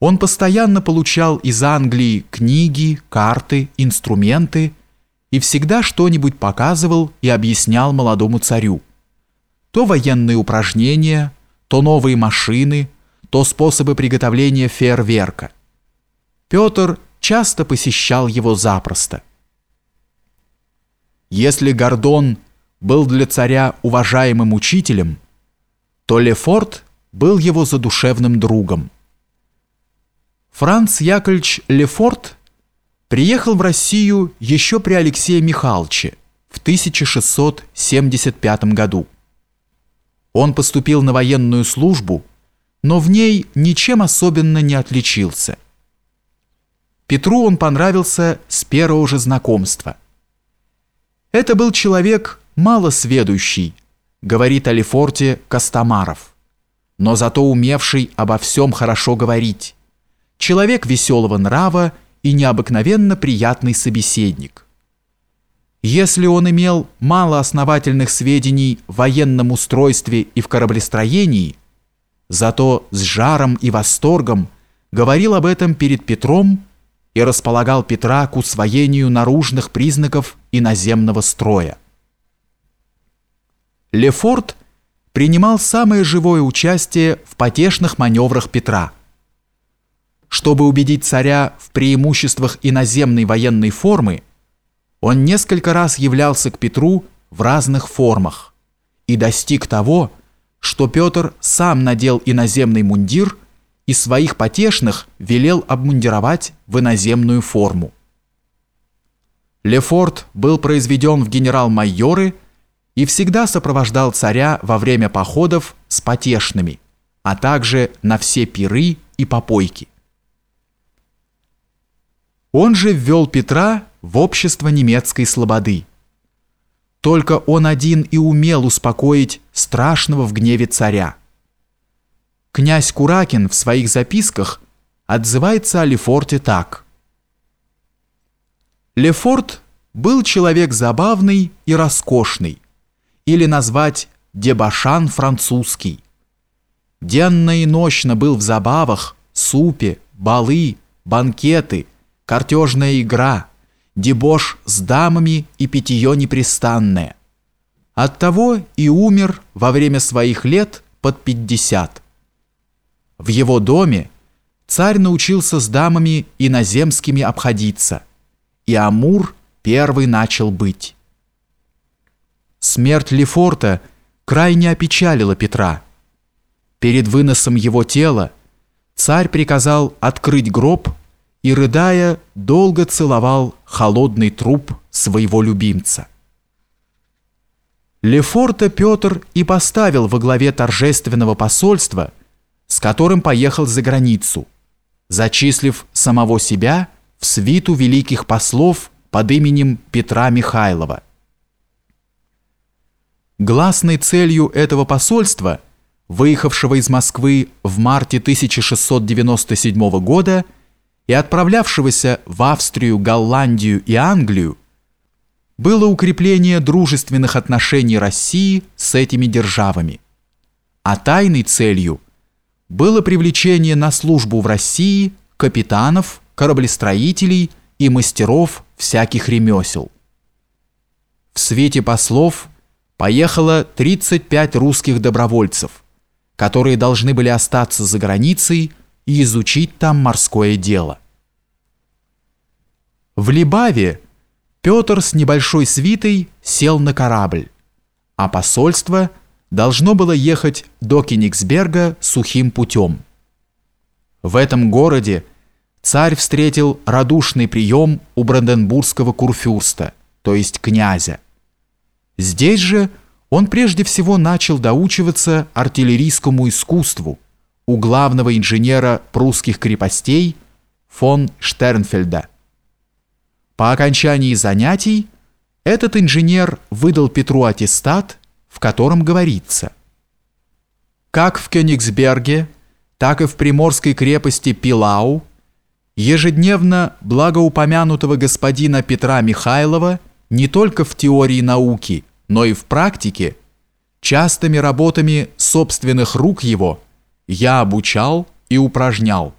Он постоянно получал из Англии книги, карты, инструменты и всегда что-нибудь показывал и объяснял молодому царю. То военные упражнения, то новые машины, то способы приготовления фейерверка. Петр часто посещал его запросто. Если Гордон был для царя уважаемым учителем, то Лефорт был его задушевным другом. Франц Яковлевич Лефорт приехал в Россию еще при Алексее Михайловиче в 1675 году. Он поступил на военную службу, но в ней ничем особенно не отличился. Петру он понравился с первого же знакомства. Это был человек мало сведущий, говорит о Лефорте Костомаров, но зато умевший обо всем хорошо говорить человек веселого нрава и необыкновенно приятный собеседник. Если он имел мало основательных сведений в военном устройстве и в кораблестроении, зато с жаром и восторгом говорил об этом перед Петром и располагал Петра к усвоению наружных признаков иноземного строя. Лефорт принимал самое живое участие в потешных маневрах Петра – чтобы убедить царя в преимуществах иноземной военной формы, он несколько раз являлся к Петру в разных формах и достиг того, что Петр сам надел иноземный мундир и своих потешных велел обмундировать в иноземную форму. Лефорт был произведен в генерал-майоры и всегда сопровождал царя во время походов с потешными, а также на все пиры и попойки. Он же ввел Петра в общество немецкой слободы. Только он один и умел успокоить страшного в гневе царя. Князь Куракин в своих записках отзывается о Лефорте так. Лефорт был человек забавный и роскошный, или назвать дебашан французский. Денно и ночно был в забавах, супе, балы, банкеты – картежная игра, дебош с дамами и питье непрестанное. Оттого и умер во время своих лет под пятьдесят. В его доме царь научился с дамами иноземскими обходиться, и Амур первый начал быть. Смерть Лефорта крайне опечалила Петра. Перед выносом его тела царь приказал открыть гроб и, рыдая, долго целовал холодный труп своего любимца. Лефорта Петр и поставил во главе торжественного посольства, с которым поехал за границу, зачислив самого себя в свиту великих послов под именем Петра Михайлова. Гласной целью этого посольства, выехавшего из Москвы в марте 1697 года, и отправлявшегося в Австрию, Голландию и Англию, было укрепление дружественных отношений России с этими державами. А тайной целью было привлечение на службу в России капитанов, кораблестроителей и мастеров всяких ремесел. В свете послов поехало 35 русских добровольцев, которые должны были остаться за границей и изучить там морское дело. В Либаве Петр с небольшой свитой сел на корабль, а посольство должно было ехать до Кенигсберга сухим путем. В этом городе царь встретил радушный прием у бранденбургского курфюрста, то есть князя. Здесь же он прежде всего начал доучиваться артиллерийскому искусству, у главного инженера прусских крепостей фон Штернфельда. По окончании занятий этот инженер выдал Петру аттестат, в котором говорится «Как в Кёнигсберге, так и в приморской крепости Пилау ежедневно благоупомянутого господина Петра Михайлова не только в теории науки, но и в практике, частыми работами собственных рук его – я обучал и упражнял.